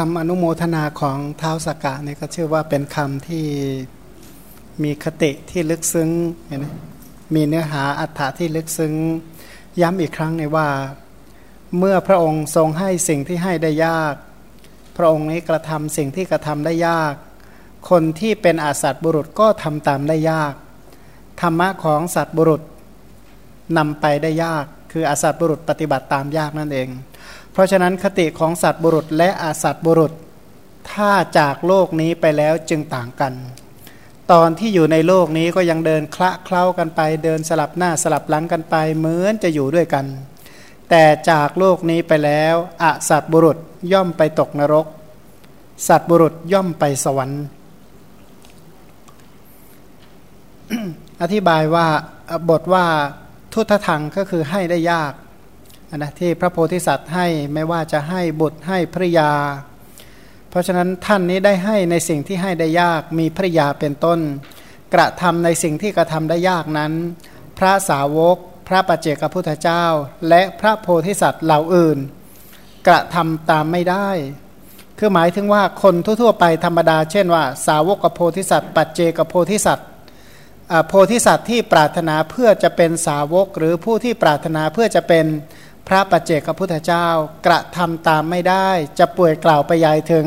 คำอนุโมทนาของเท้าสกกะเนี่ยก็ชื่อว่าเป็นคำที่มีคติที่ลึกซึ้งเห็นไหมมีเนื้อหาอัฏฐะที่ลึกซึ้ง ย้ำอีกครั้งในว่า เมื่อพระองค์ทรงให้สิ่งที่ให้ได้ยาก พระองค์นี้กระทำสิ่งที่กระทำได้ยาก คนที่เป็นอาสัตบุรุษก็ทำตามได้ยาก ธรรมะของสัตบุรุษนำไปได้ยาก คืออาสัตบุรุษปฏิบัติตามยากนั่นเอง เพราะฉะนั้นคติของสัตว์บุรุษและอาสัตว์บุรุษ ถ้าจากโลกนี้ไปแล้วจึงต่างกัน ตอนที่อยู่ในโลกนี้ก็ยังเดินคละเคล้ากันไป เดินสลับหน้าสลับหลังกันไปเหมือนจะอยู่ด้วยกัน แต่จากโลกนี้ไปแล้วอสัตว์บุรุษย่อมไปตกนรก สัตว์บุรุษย่อมไปสวรรค์ อธิบายว่าบทว่าทุตทังก็คือให้ได้ยาก นะที่พระโพธิสัตว์ให้ไม่ว่าจะให้บุตรให้ภริยา เพราะฉะนั้นท่านนี้ได้ให้ในสิ่งที่ให้ได้ยากมีภริยาเป็นต้น กระทำในสิ่งที่กระทำได้ยากนั้น พระสาวก พระปัจเจกพุทธเจ้า และพระโพธิสัตว์เหล่าอื่น กระทำตามไม่ได้ คือหมายถึงว่าคนทั่วๆไปธรรมดา เช่นว่า สาวกกับโพธิสัตว์ ปัจเจกโพธิสัตว์โพธิสัตว์ที่ปรารถนาเพื่อจะเป็นสาวกหรือผู้ที่ปรารถนาเพื่อจะเป็น พระปัจเจกพุทธเจ้ากระทำตามไม่ได้ จะป่วยกล่าวไปยายถึง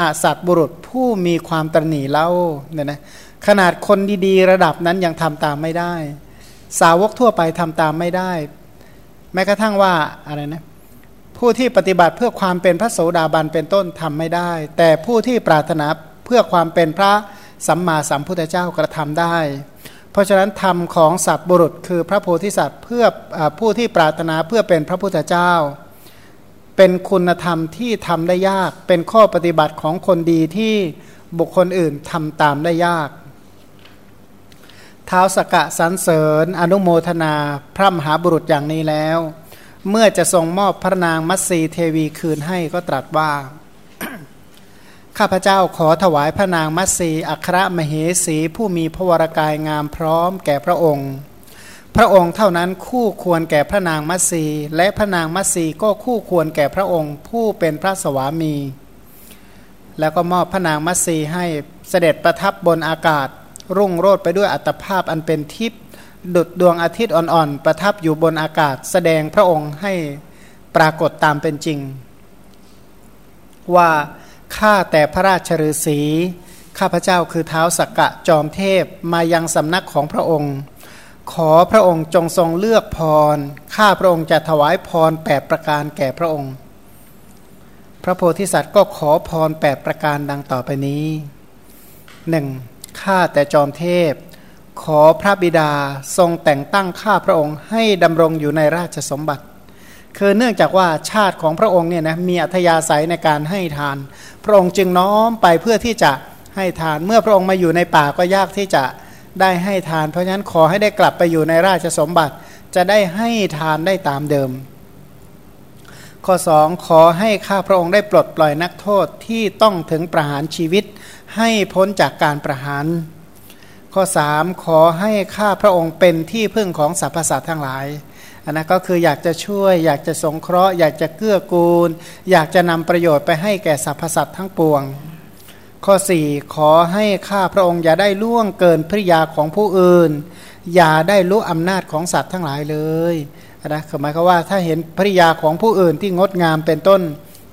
อาสัตบุรุษผู้มีความตรณีเล่าเนี่ยนะขนาดคนดีๆ ระดับนั้นยังทำตามไม่ได้ สาวกทั่วไปทำตามไม่ได้ แม้กระทั่งว่าอะไรนะผู้ที่ปฏิบัติเพื่อความเป็นพระโสดาบันเป็นต้นทำไม่ได้ แต่ผู้ที่ปรารถนาเพื่อความเป็นพระสัมมาสัมพุทธเจ้ากระทำได้ เพราะฉะนั้นธรรมของสัตว์บุรุษ คือพระโพธิสัตว์เพื่ออผู้ที่ปรารถนาเพื่อเป็นพระพุทธเจ้า เป็นคุณธรรมที่ทำได้ยาก เป็นข้อปฏิบัติของคนดีที่บุคคลอื่นทำตามได้ยากเท้าสกะสรรเสริญ อนุโมทนา พระมหาบุรุษอย่างนี้แล้ว เมื่อจะทรงมอบพระนางมัตสีเทวีคืนให้ก็ตรัสว่า ข้าพเจ้าขอถวายพระนางมัตสีอัครมเหสีผู้มีพระวรากายงามพร้อมแก่พระองค์ พระองค์เท่านั้นคู่ควรแก่พระนางมัตสีและพระนางมัตสีก็คู่ควรแก่พระองค์ ผู้เป็นพระสวามี แล้วก็มอบพระนางมัตสีให้เสด็จประทับบนอากาศ รุ่งโรดไปด้วยอัตภาพอันเป็นทิพย์ดุดดวงอาทิตย์อ่อนๆ ประทับอยู่บนอากาศ แสดงพระองค์ให้ปรากฏตามเป็นจริง ว่า ข้าแต่พระราชฤาษีข้าพเจ้าคือเท้าสักกะจอมเทพมายังสำนักของพระองค์ ขอพระองค์จงทรงเลือกพร ข้าพระองค์จะถวายพรแปดประการแก่พระองค์ พระโพธิสัตว์ก็ขอพรแปดประการดังต่อไปนี้หนึ่งข้าแต่จอมเทพ ขอพระบิดาทรงแต่งตั้งข้าพระองค์ให้ดำรงอยู่ในราชสมบัติ คือเนื่องจากว่าชาติของพระองค์เนี่ยนะมีอัธยาศัยในการให้ทาน พระองค์จึงน้อมไปเพื่อที่จะให้ทาน เมื่อพระองค์มาอยู่ในป่าก็ยากที่จะได้ให้ทาน เพราะฉะนั้นขอให้ได้กลับไปอยู่ในราชสมบัติ จะได้ให้ทานได้ตามเดิม ข้อสองขอให้ข้าพระองค์ได้ปลดปล่อยนักโทษที่ต้องถึงประหารชีวิต ให้พ้นจากการประหาร ข้อสามขอให้ข้าพระองค์เป็นที่พึ่งของสรรพสัตว์ทั้งหลาย อันนั้นก็คืออยากจะช่วย อยากจะสงเคราะห์ อยากจะเกื้อกูล อยากจะนำประโยชน์ไปให้แก่สรรพสัตว์ทั้งปวง ข้อ 4 ขอให้ข้าพระองค์อย่าได้ล่วงเกินพริยาของผู้อื่น อย่าได้รู้อำนาจของสัตว์ทั้งหลายเลยนะหมายความว่าถ้าเห็นภริยาของผู้อื่นที่งดงามเป็นต้น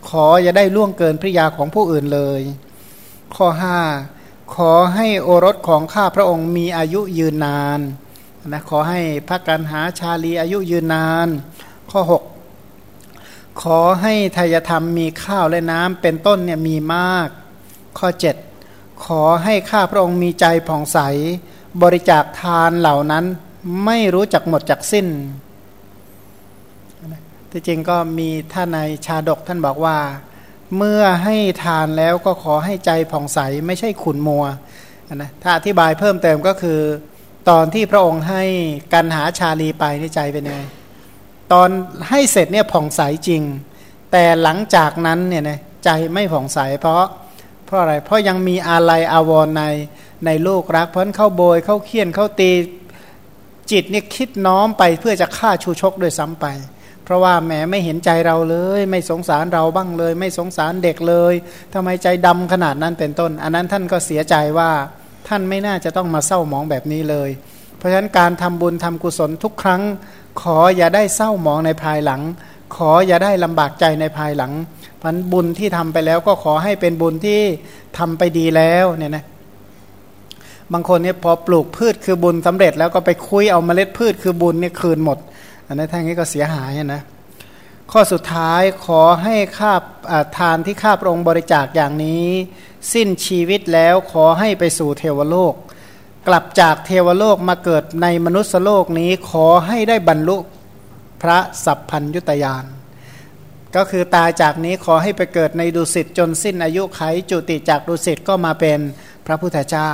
ขออย่าได้ล่วงเกินภริยาของผู้อื่นเลย ข้อ 5 ขอให้โอรสของข้าพระองค์มีอายุยืนนาน นะขอให้พระกันหาชาลีอายุยืนนาน ข้อ 6 ขอให้ทายธรรมมีข้าวและน้ำเป็นต้นเนี่ยมีมาก ข้อ 7 ขอให้ข้าพระองค์มีใจผ่องใส บริจาคทานเหล่านั้นไม่รู้จักหมดจักสิ้นที่จริงก็มีท่านในชาดกท่านบอกว่า เมื่อให้ทานแล้วก็ขอให้ใจผ่องใสไม่ใช่ขุนมัวนะถ้าอธิบายเพิ่มเติมก็คือ ตอนที่พระองค์ให้กันหาชาลีไปในใจเป็นไงตอนให้เสร็จเนี่ยผ่องใสจริง แต่หลังจากนั้นเนี่ยนะใจไม่ผ่องใสเพราะเพราะอะไร เพราะยังมีอะไรอาวรในในลูกรัก เพราะเข้าโบยเข้าเคี่ยนเข้าตีจิตเนี่ยคิดน้อมไปเพื่อจะฆ่าชูชกด้วยซ้ำไป เพราะว่าแหมไม่เห็นใจเราเลย ไม่สงสารเราบ้างเลย ไม่สงสารเด็กเลยทำไมใจดำขนาดนั้นเป็นต้น อันนั้นท่านก็เสียใจว่า ท่านไม่น่าจะต้องมาเศร้าหมองแบบนี้เลย เพราะฉะนั้นการทำบุญทำกุศลทุกครั้ง ขออย่าได้เศร้าหมองในภายหลัง ขออย่าได้ลำบากใจในภายหลังพันบุญที่ทำไปแล้วก็ขอให้เป็นบุญที่ทำไปดีแล้วเนี่ยนะบางคนเนี่ยพอปลูกพืชคือบุญสำเร็จแล้วก็ไปคุยเอาเมล็ดพืชคือบุญเนี่ยคืนหมด อันนั้นทั้งนี้ก็เสียหายนะ ข้อสุดท้ายขอให้ข้าทานที่ข้าพระองค์บริจาคอย่างนี้ สิ้นชีวิตแล้วขอให้ไปสู่เทวโลก กลับจากเทวโลกมาเกิดในมนุษยโลกนี้ขอให้ได้บรรลุพระสัพพัญยุตยานก็คือตายจากนี้ขอให้ไปเกิดในดุสิตจนสิ้นอายุไขจุติจากดุสิตก็มาเป็นพระพุทธเจ้า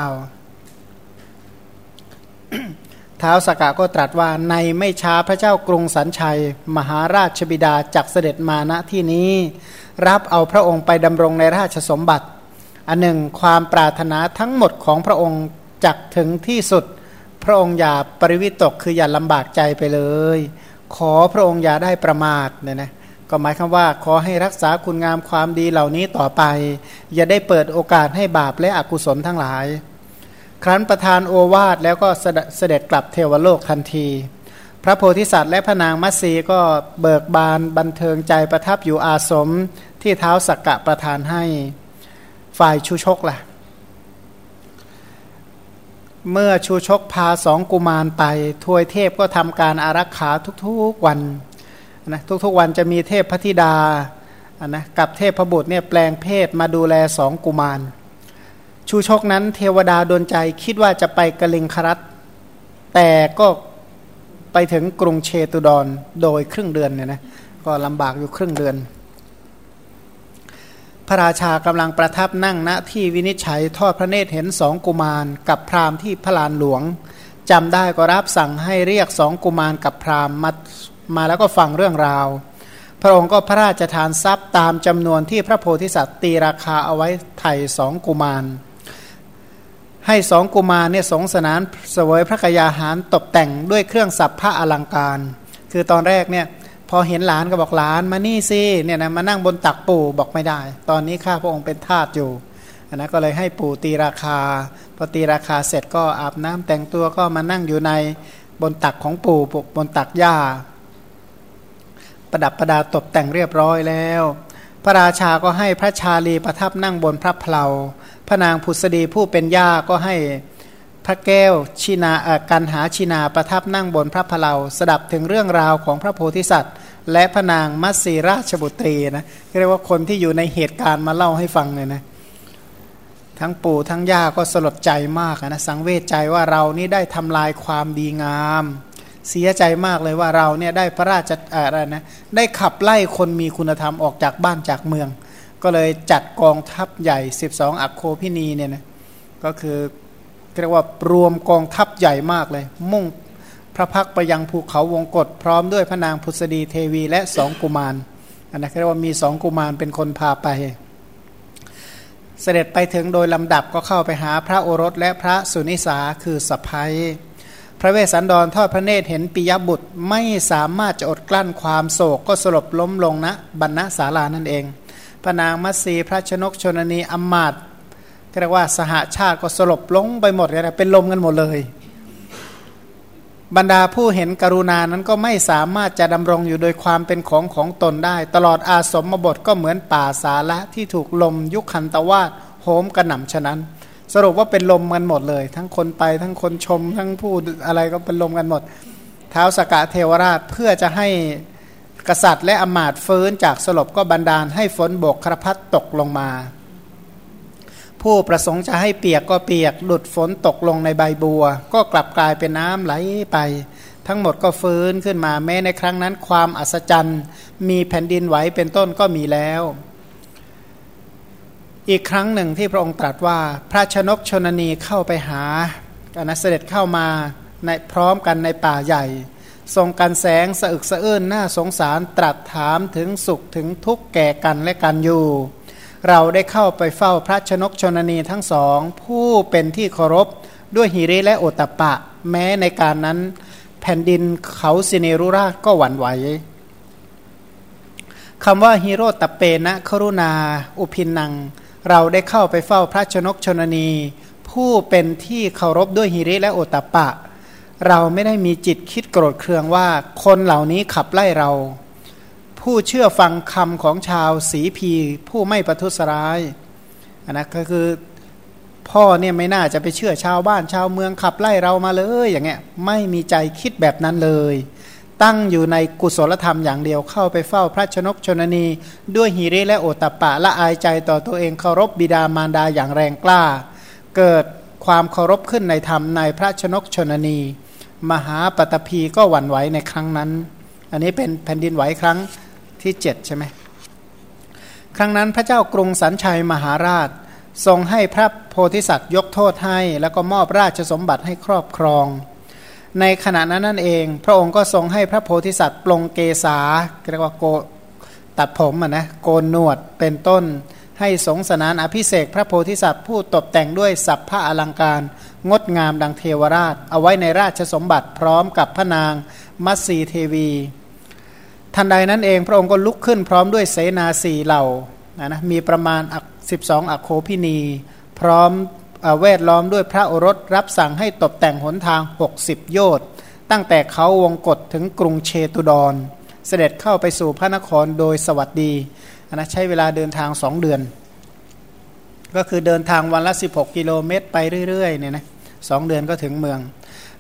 ท้าวสกกะก็ตรัสว่าในไม่ช้าพระเจ้ากรุงสันชัย มหาราชบิดาจักเสด็จมาณที่นี้ รับเอาพระองค์ไปดำรงในราชสมบัติ อันหนึ่งความปรารถนาทั้งหมดของพระองค์จักถึงที่สุด พระองค์อย่าปริวิตกคืออย่าลำบากใจไปเลย ขอพระองค์อย่าได้ประมาทเนี่ยนะก็หมายคำว่าขอให้รักษาคุณงามความดีเหล่านี้ต่อไป อย่าได้เปิดโอกาสให้บาปและอกุศลทั้งหลาย ครั้นประทานโอวาทแล้วก็เสด็จกลับเทวโลกทันที พระโพธิสัตว์และพระนางมัตสีก็เบิกบานบันเทิงใจประทับอยู่อาสมที่เท้าสักกะประทานให้ฝ่ายชูชกละ่ะ เมื่อชูชกพาสองกุมารไปทวยเทพก็ทำการอารักขาทุกๆวันนะทุกๆวันจะมีเทพพธิดานะกับเทพพบุตรเนี่ยแปลงเพศมาดูแลสองกุมาร ชูชกนั้นเทวดาดนใจคิดว่าจะไปกะลิงครัตแต่ก็ไปถึงกรุงเชตุดรโดยครึ่งเดือนเนี่ยนะก็ลำบากอยู่ครึ่งเดือน พระราชากำลังประทับนั่งณที่วินิจฉัยทอดพระเนตรเห็นสองกุมารกับพราหมณ์ที่พระลานหลวงจำได้ก็รับสั่งให้เรียกสองกุมารกับพราหมณ์มามาแล้วก็ฟังเรื่องราว พระองค์ก็พระราชทานทรัพย์ตามจำนวนที่พระโพธิสัตว์ตีราคาเอาไว้ไถ่สองกุมาร ให้สองกุมารเนี่ยสงสนานเสวยพระกยาหารตกแต่งด้วยเครื่องสับผ้าอลังการ คือตอนแรกเนี่ยพอเห็นหลานก็บอกหลานมานี่สิเนี่ยนะมานั่งบนตักปู่บอกไม่ได้ ตอนนี้ข้าพระองค์เป็นทาสอยู่นะก็เลยให้ปู่ตีราคา พอตีราคาเสร็จก็อาบน้ำแต่งตัวก็มานั่งอยู่ในบนตักของปู่บนตักหญ้าประดับประดาตกแต่งเรียบร้อยแล้ว พระราชาก็ให้พระชาลีประทับนั่งบนพระเพลา พระนางผุษดีผู้เป็นย่าก็ให้พระแก้วชินากันหาชินาประทับนั่งบนพระพลาสดับถึงเรื่องราวของพระโพธิสัตว์ และพระนางมัตสีราชบุตรีนะเรียกว่าคนที่อยู่ในเหตุการณ์มาเล่าให้ฟังเลยนะทั้งปู่ทั้งย่าก็สลดใจมากนะสังเวชใจว่าเรานี่ได้ทำลายความดีงาม เสียใจมากเลยว่าเราเนี่ยได้พระราชอะไรนะได้ขับไล่คนมีคุณธรรมออกจากบ้านจากเมือง ก็เลยจัดกองทัพใหญ่ 12 อักโคพินีเนี่ยนะก็คือเรียกว่ารวมกองทัพใหญ่มากเลย มุ่งพระพักไปยังภูเขาวงกฏพร้อมด้วยพระนางพุทธดีเทวีและสองกุมารอันนั้นเรียกว่ามีสองกุมารเป็นคนพาไป เสด็จไปถึงโดยลำดับก็เข้าไปหาพระโอรสและพระสุนิสาคือสภัยพระเวสสันดรทอดพระเนตรเห็นปิยบุตรไม่สามารถจะอดกลั้นความโศกก็สลบล้มลงณนะบรรณศาลานั่นเอง พระนางมัตสีพระชนกชนนีอมมาตเรียกว่าสหาชาติก็สลบลงไปหมดเลยนะเป็นลมกันหมดเลย บรรดาผู้เห็นกรุณานั้นก็ไม่สามารถจะดำรงอยู่โดยความเป็นของของตนได้ ตลอดอาสมบทก็เหมือนป่าสาละที่ถูกลมยุคขันตวาดโหมกระหน่ำฉะนั้น สรุปว่าเป็นลมกันหมดเลย ทั้งคนไปทั้งคนชม ทั้งผู้อะไรก็เป็นลมกันหมด เท้าสกะเทวราชเพื่อจะให้ กษัตริย์และอมาตฟื้นจากสลบก็บันดาลให้ฝนบกครพัดตกลงมา ผู้ประสงค์จะให้เปียกก็เปียกหลุดฝนตกลงในใบบัว ก็กลับกลายเป็นน้ำไหลไป ทั้งหมดก็ฟื้นขึ้นมาแม้ในครั้งนั้นความอัศจรรย์ มีแผ่นดินไหวเป็นต้นก็มีแล้วอีกครั้งหนึ่งที่พระองค์ตรัสว่าพระชนกชนนีเข้าไปหาอนเสด็จเข้ามาในพร้อมกันในป่าใหญ่ ทรงกันแสงสะอึกสะอื้นน่าสงสารตรัสถามถึงสุขถึงทุกข์แก่กันและกันอยู่ เราได้เข้าไปเฝ้าพระชนกชนนีทั้งสอง ผู้เป็นที่เคารพด้วยหิริและโอตปะ แม้ในการนั้น แผ่นดินเขาสิเนรุราชก็หวั่นไหวคำว่าฮิโรตเปนะครุณา อุพินัง เราได้เข้าไปเฝ้าพระชนกชนนี ผู้เป็นที่เคารพด้วยฮิริและโอตปะ เราไม่ได้มีจิตคิดโกรธเคืองว่า คนเหล่านี้ขับไล่เรา ผู้เชื่อฟังคำของชาวสีพี ผู้ไม่ประทุษร้ายนนะก็คือพ่อเนี่ยไม่น่าจะไปเชื่อชาวบ้านชาวเมืองขับไล่เรามาเลยอย่างเงี้ยไม่มีใจคิดแบบนั้นเลย ตั้งอยู่ในกุศลธรรมอย่างเดียวเข้าไปเฝ้าพระชนกชนนี ด้วยหิริและโอตปะละอายใจต่อตัวเองเคารพบิดามารดาอย่างแรงกล้า เกิดความเคารพขึ้นในธรรมในพระชนกชนนี มหาปตพีก็หวั่นไหวในครั้งนั้น อันนี้เป็นแผ่นดินไหวครั้งที่เจ็ดใช่ไหมครั้งนั้นพระเจ้ากรุงสันชัยมหาราช ทรงให้พระโพธิสัตว์ยกโทษให้ แล้วก็มอบราชสมบัติให้ครอบครอง ในขณะนั้นนั่นเอง พระองค์ก็ทรงให้พระโพธิสัตว์ปลงเกษาเรียกว่าโกตัดผมอะนะโกนหนวดเป็นต้น ให้สงสนานอภิเศกพระโพธิสัตว์ผู้ตกแต่งด้วยสัพพะอลังการ งดงามดังเทวราช เอาไว้ในราชสมบัติพร้อมกับพระนางมัตสีเทวี ทันใดนั้นเองพระองค์ก็ลุกขึ้นพร้อมด้วยเสนาสีเหล่านะนะมีประมาณ 12 อโคพินี พร้อมเวทล้อมด้วยพระโอรสรับสั่งให้ตกแต่งหนทาง 60 โยชน์ตั้งแต่เขาวงกฏถึงกรุงเชตุดร เสด็จเข้าไปสู่พระนครโดยสวัสดี นะใช้เวลาเดินทางสองเดือน ก็คือเดินทางวันละ 16 กิโลเมตร ไปเรื่อยๆเนี่ยนะสองเดือนก็ถึงเมือง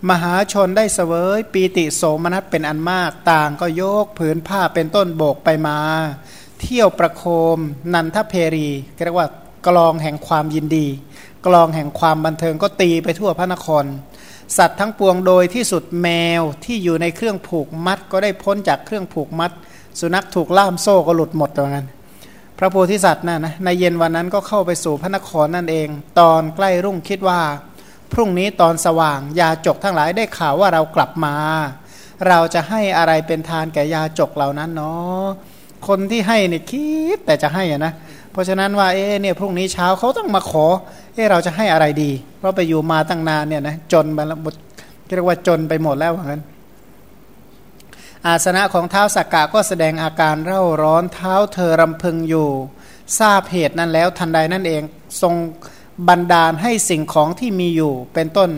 มหาชนได้เสวยปีติโสมนัสเป็นอันมากต่างก็โยกผืนผ้าเป็นต้นโบกไปมา เที่ยวประโคม นันทเพรีเรียกว่ากลองแห่งความยินดี กลองแห่งความบันเทิงก็ตีไปทั่วพระนคร สัตว์ทั้งปวงโดยที่สุดแมวที่อยู่ในเครื่องผูกมัด ก็ได้พ้นจากเครื่องผูกมัด สุนัขถูกล่ามโซ่ก็หลุดหมดตรงนั้น พระโพธิสัตว์น่ะนะในเย็นวันนั้นก็เข้าไปสู่พระนครนั่นเอง ตอนใกล้รุ่งคิดว่า พรุ่งนี้ตอนสว่างยาจกทั้งหลายได้ข่าวว่าเรากลับมา เราจะให้อะไรเป็นทานแก่ยาจกเหล่านั้นเนาะคนที่ให้เนี่ยคิดแต่จะให้อะนะเพราะฉะนั้นว่าเอ๊เนี่ยพรุ่งนี้เช้าเขาต้องมาขอเอ๊เราจะให้อะไรดี เพราะไปอยู่มาตั้งนานเนี่ยนะจนไปแล้วเรียกว่าจนไปหมดแล้วเหมือนกัน อาสนะของเท้าสักกะก็แสดงอาการเร่าร้อนเท้าเธอรำพึงอยู่ ทราบเหตุนั้นแล้วทันใดนั่นเองทรงบันดาลให้สิ่งของที่มีอยู่เป็นต้น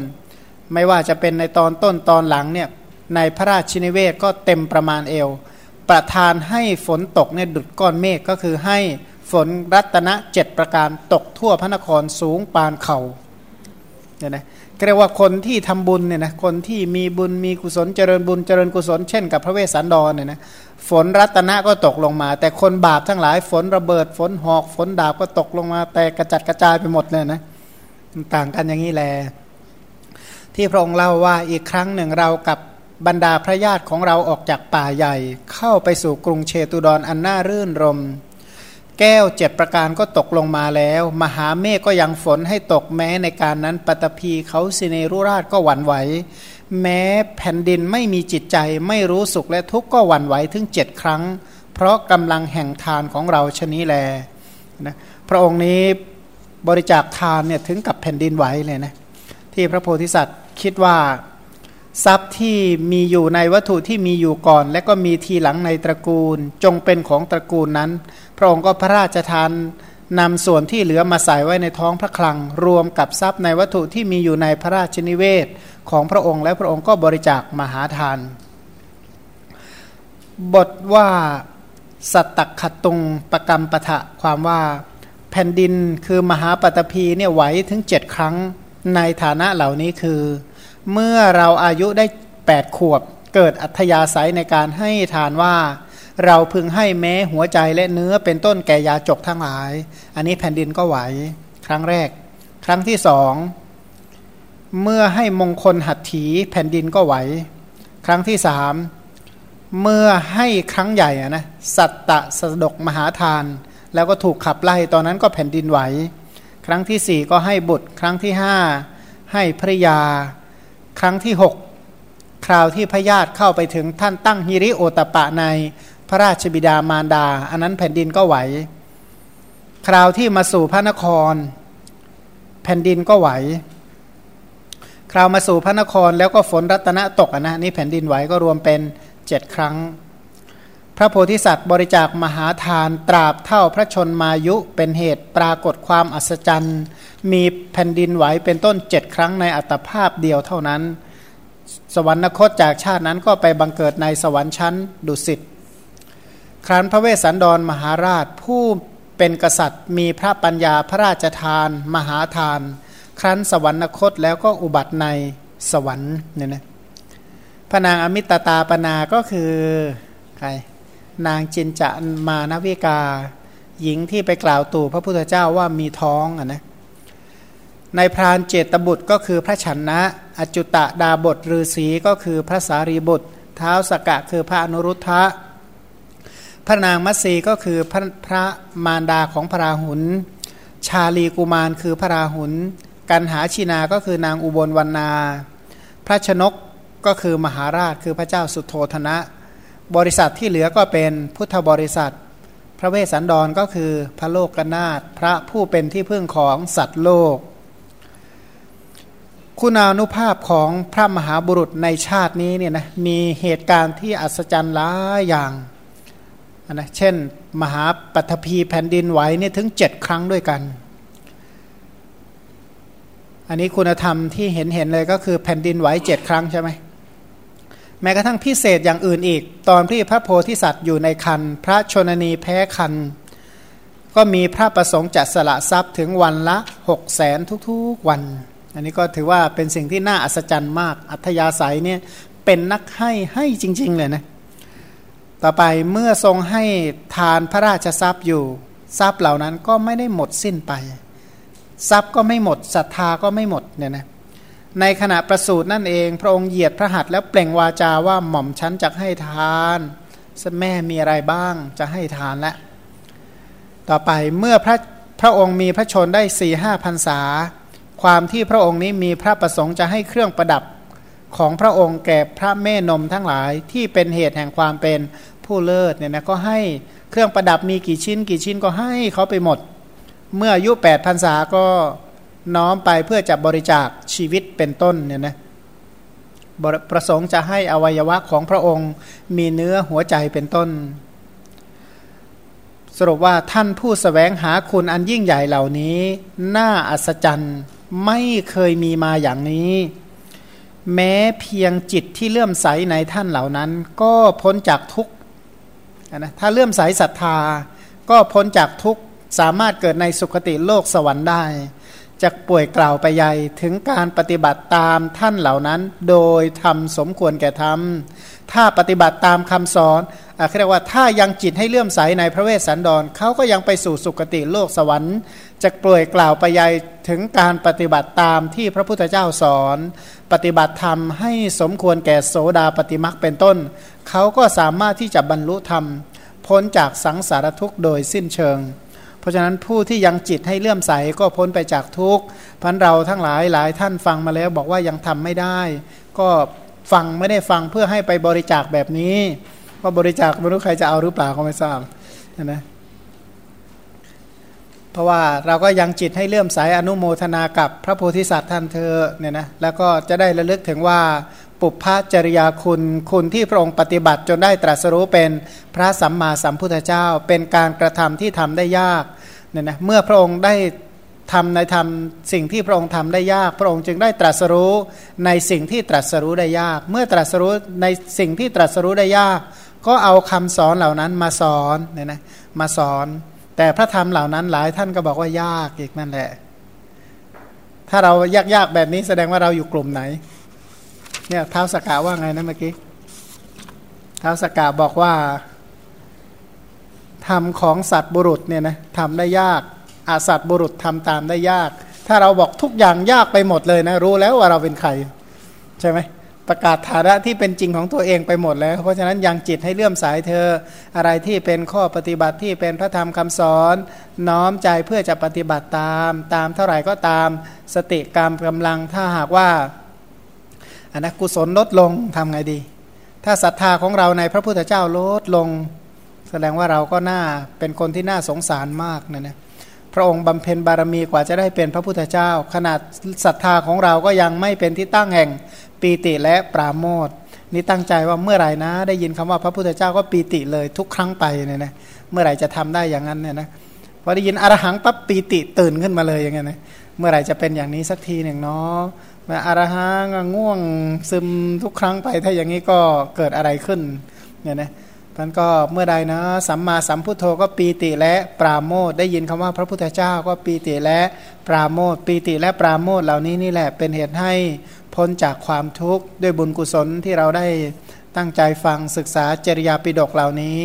ไม่ว่าจะเป็นในตอนต้นตอนหลังเนี่ยในพระราชินิเวศก็เต็มประมาณเอว ประทานให้ฝนตกเนี่ยดุดก้อนเมฆก็คือให้ฝนรัตนะเจ็ดประการตกทั่วพระนครสูงปานเขาเนี่ยนะ เรียกว่าคนที่ทำบุญเนี่ยนะคนที่มีบุญมีกุศลเจริญบุญเจริญกุศลเช่นกับพระเวสสันดรเนี่ยนะฝนรัตนะก็ตกลงมา แต่คนบาปทั้งหลายฝนระเบิดฝนหอกฝนดาบก็ตกลงมา แต่กระจัดกระจายไปหมดเลยนะต่างกันอย่างนี้แหละที่พระองค์เล่าว่าอีกครั้งหนึ่งเรากับบรรดาพระญาติของเราออกจากป่าใหญ่ เข้าไปสู่กรุงเชตุดรอันน่ารื่นรม แก้วเจ็ดประการก็ตกลงมาแล้ว มหาเมฆก็ยังฝนให้ตกแม้ในการนั้นปตพีเขาสิเนรุราชก็หวั่นไหว แม้แผ่นดินไม่มีจิตใจไม่รู้สุขและทุกข์ก็หวั่นไหวถึงเจ็ดครั้ง เพราะกำลังแห่งทานของเราชนี้แลนะพระองค์นี้บริจาคทานเนี่ยถึงกับแผ่นดินไหวเลยนะที่พระโพธิสัตว์คิดว่าทรัพย์ที่มีอยู่ในวัตถุที่มีอยู่ก่อน และก็มีทีหลังในตระกูล จงเป็นของตระกูลนั้น พระองค์ก็พระราชทานนำส่วนที่เหลือมาใส่ไว้ในท้องพระคลัง รวมกับทรัพย์ในวัตถุที่มีอยู่ในพระราชนิเวศของพระองค์ และพระองค์ก็บริจาคมหาทาน บทว่าสัตตขตุงประกรรมปะทะความว่าแผ่นดินคือมหาปตพีเนี่ยไหวถึงเจ็ดครั้งในฐานะเหล่านี้คือ เมื่อเราอายุได้แปดขวบ เกิดอัธยาศัยในการให้ทานว่า เราพึงให้แม้หัวใจและเนื้อเป็นต้นแก่ยาจกทั้งหลาย อันนี้แผ่นดินก็ไหว ครั้งแรก ครั้งที่สอง เมื่อให้มงคลหัตถีแผ่นดินก็ไหว ครั้งที่สามเมื่อให้ครั้งใหญ่นะสัตตะสดกมหาทาน แล้วก็ถูกขับไล่ตอนนั้นก็แผ่นดินไหว ครั้งที่สี่ก็ให้บุตร ครั้งที่ห้าให้ภรยา ครั้งที่หกคราวที่พญาติเข้าไปถึงท่านตั้งฮิริโอตปะใน พระราชบิดามารดา อันนั้นแผ่นดินก็ไหว คราวที่มาสู่พระนคร แผ่นดินก็ไหว คราวมาสู่พระนครแล้วก็ฝนรัตนะตกนะนี่แผ่นดินไหวก็รวมเป็นเจ็ดครั้ง พระโพธิสัตว์บริจาคมหาทานตราบเท่าพระชนมายุเป็นเหตุปรากฏความอัศจรรย์ มีแผ่นดินไหวเป็นต้นเจ็ดครั้งในอัตภาพเดียวเท่านั้น สวรรคตจากชาตินั้นก็ไปบังเกิดในสวรรค์ชั้นดุสิต ครั้นพระเวสสันดรมหาราชผู้เป็นกษัตริย์ มีพระปัญญาพระราชทาน มหาทาน ครั้นสวรรคตแล้วก็อุบัติในสวรรค์เนี่ยนะพระนางอมิตตาปนาก็คือใครนางจินจะมานวิกา หญิงที่ไปกล่าวตู่พระพุทธเจ้าว่ามีท้องอะนะในพรานเจตบุตรก็คือพระชนะ อจุตะดาบทฤาษีก็คือพระสารีบุตร เท้าสกกะคือพระอนุรุทธะ พระนางมัตสีก็คือพระพระมารดาของพระราหุล ชาลีกุมารคือพระราหุล กันหาชินาก็คือนางอุบลวรรณา พระชนกก็คือมหาราชคือพระเจ้าสุโธธนะ บริษัทที่เหลือก็เป็นพุทธบริษัท พระเวสสันดรก็คือพระโลกกนาถพระผู้เป็นที่พึ่งของสัตว์โลก คุณานุภาพของพระมหาบุรุษในชาตินี้เนี่ยนะมีเหตุการณ์ที่อัศจรรย์หลายอย่าง นะเช่น มหาปัทภีแผ่นดินไหวนี่ถึงเจ็ดครั้งด้วยกัน อันนี้คุณธรรมที่เห็นเห็นเลยก็คือแผ่นดินไหวเจ็ดครั้งใช่ไหมแม้กระทั่งพิเศษอย่างอื่นอีก ตอนที่พระโพธิสัตว์อยู่ในคัน พระชนนีแพ้คัน ก็มีพระประสงค์จะสละทรัพย์ถึงวันละหกแสนทุกๆวัน อันนี้ก็ถือว่าเป็นสิ่งที่น่าอัศจรรย์มาก อัธยาศัยเนี่ยเป็นนักให้ให้จริง ๆ เลยนะ ต่อไปเมื่อทรงให้ทานพระราชทรัพย์อยู่ ทรัพย์เหล่านั้นก็ไม่ได้หมดสิ้นไป ทรัพย์ก็ไม่หมดศรัทธาก็ไม่หมดเนี่ยนะในขณะประสูตินั่นเอง พระองค์เหยียดพระหัตถ์แล้วเปล่งวาจาว่าหม่อมชั้นจะให้ทานแม่มีอะไรบ้างจะให้ทานแล้วต่อไปเมื่อพระพระองค์มีพระชนได้สี่ห้าพันษา ความที่พระองค์นี้มีพระประสงค์จะให้เครื่องประดับของพระองค์แก่พระแม่นมทั้งหลายที่เป็นเหตุแห่งความเป็น ผู้เลิศเนี่ยนะก็ให้เครื่องประดับมีกี่ชิ้น กี่ชิ้นก็ให้เขาไปหมด เมื่ออายุแปดพรรษาก็น้อมไปเพื่อจะบริจาคชีวิตเป็นต้นเนี่ยนะประสงค์จะให้อวัยวะของพระองค์มีเนื้อหัวใจเป็นต้น สรุปว่าท่านผู้สแสวงหาคุณอันยิ่งใหญ่เหล่านี้ น่าอัศจรรย์ไม่เคยมีมาอย่างนี้ แม้เพียงจิตที่เลื่อมใสในท่านเหล่านั้น ก็พ้นจากทุก นะถ้าเลื่อมใสศรัทธา ก็พ้นจากทุกสามารถเกิดในสุคติโลกสวรรค์ได้จากป่วยกล่าวไปใหญ่ถึงการปฏิบัติตามท่านเหล่านั้น โดยทำสมควรแก่ทำถ้าปฏิบัติตามคำสอนเรียกว่าถ้ายังจิตให้เลื่อมใสในพระเวสสันดรเขาก็ยังไปสู่สุคติโลกสวรรค์ จะป่วยกล่าวไปใหญ่ถึงการปฏิบัติตามที่พระพุทธเจ้าสอน ปฏิบัติธรรมให้สมควรแก่โสดาปฏิมักเป็นต้น เขาก็สามารถที่จะบรรลุธรรม พ้นจากสังสารทุกข์โดยสิ้นเชิง เพราะฉะนั้นผู้ที่ยังจิตให้เลื่อมใสก็พ้นไปจากทุกข์พันเราทั้งหลายหลายท่านฟังมาแล้วบอกว่ายังทำไม่ได้ ก็ฟังไม่ได้ฟังเพื่อให้ไปบริจาคแบบนี้ว่าบริจาคไม่รู้ใครจะเอาหรือเปล่าก็ไม่ทราบนะ เพราะว่าเราก็ยังจิตให้เลื่อมใสอนุโมทนากับพระโพธิสัตว์ท่านเธอเนี่ยนะแล้วก็จะได้ระลึกถึงว่าปุพพจริยาคุณคุณที่พระองค์ปฏิบัติจนได้ตรัสรู้เป็นพระสัมมาสัมพุทธเจ้า เป็นการกระทำที่ทำได้ยากเนี่ยนะเมื่อพระองค์ได้ทำในทำสิ่งที่พระองค์ทำได้ยาก พระองค์จึงได้ตรัสรู้ในสิ่งที่ตรัสรู้ได้ยาก เมื่อตรัสรู้ในสิ่งที่ตรัสรู้ได้ยาก ก็เอาคำสอนเหล่านั้นมาสอนเนี่ยนะมาสอน แต่พระธรรมเหล่านั้นหลายท่านก็บอกว่ายากอีกนั่นแหละ ถ้าเรายากๆแบบนี้แสดงว่าเราอยู่กลุ่มไหน เนี่ยเท้าสกาว่าไงนะเมื่อกี้เท้าสกาบอกว่าทำของสัตว์บุรุษเนี่ยนะทำได้ยากอาสัตว์บุรุษทำตามได้ยาก ถ้าเราบอกทุกอย่างยากไปหมดเลยนะ รู้แล้วว่าเราเป็นใคร ใช่ไหม ประกาศฐานะที่เป็นจริงของตัวเองไปหมดแล้ว เพราะฉะนั้นยังจิตให้เลื่อมสายเธอ อะไรที่เป็นข้อปฏิบัติที่เป็นพระธรรมคำสอน น้อมใจเพื่อจะปฏิบัติตามตามเท่าไหร่ก็ตามสติกรรมกำลังถ้าหากว่าอันนะกุศลลดลงทำไงดี ถ้าศรัทธาของเราในพระพุทธเจ้าลดลง แสดงว่าเราก็น่าเป็นคนที่น่าสงสารมากนะนะพระองค์บำเพ็ญบารมีกว่าจะได้เป็นพระพุทธเจ้า ขนาดศรัทธาของเราก็ยังไม่เป็นที่ตั้งแห่ง ปีติและปราโมทนี่ตั้งใจว่าเมื่อไหร่นะ ได้ยินคำว่าพระพุทธเจ้าก็ปีติเลยทุกครั้งไปเนี่ยนะเมื่อไหร่จะทำได้อย่างนั้นเนี่ยนะพอได้ยินอรหังปั๊บปีติตื่นขึ้นมาเลยอย่างเงี้ยนะเมื่อไหร่จะเป็นอย่างนี้สักทีหนึ่งเนาะมาอรหังง่วงซึมทุกครั้งไปถ้าอย่างนี้ก็เกิดอะไรขึ้นเนี่ยนะท่านก็เมื่อใดนะสัมมาสัมพุทโธก็ปีติและปราโมทได้ยินคำว่าพระพุทธเจ้าก็ปีติและปราโมทปีติและปราโมทเหล่านี้นี่แหละเป็นเหตุให้ พ้นจากความทุกข์ด้วยบุญกุศลที่เราได้ตั้งใจฟังศึกษาจริยาปิฎกเหล่านี้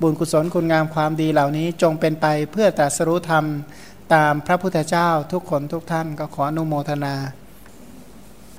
บุญกุศลคุณงามความดีเหล่านี้จงเป็นไปเพื่อตรัสรู้ธรรม ตามพระพุทธเจ้าทุกคนทุกท่านก็ขออนุโมทนา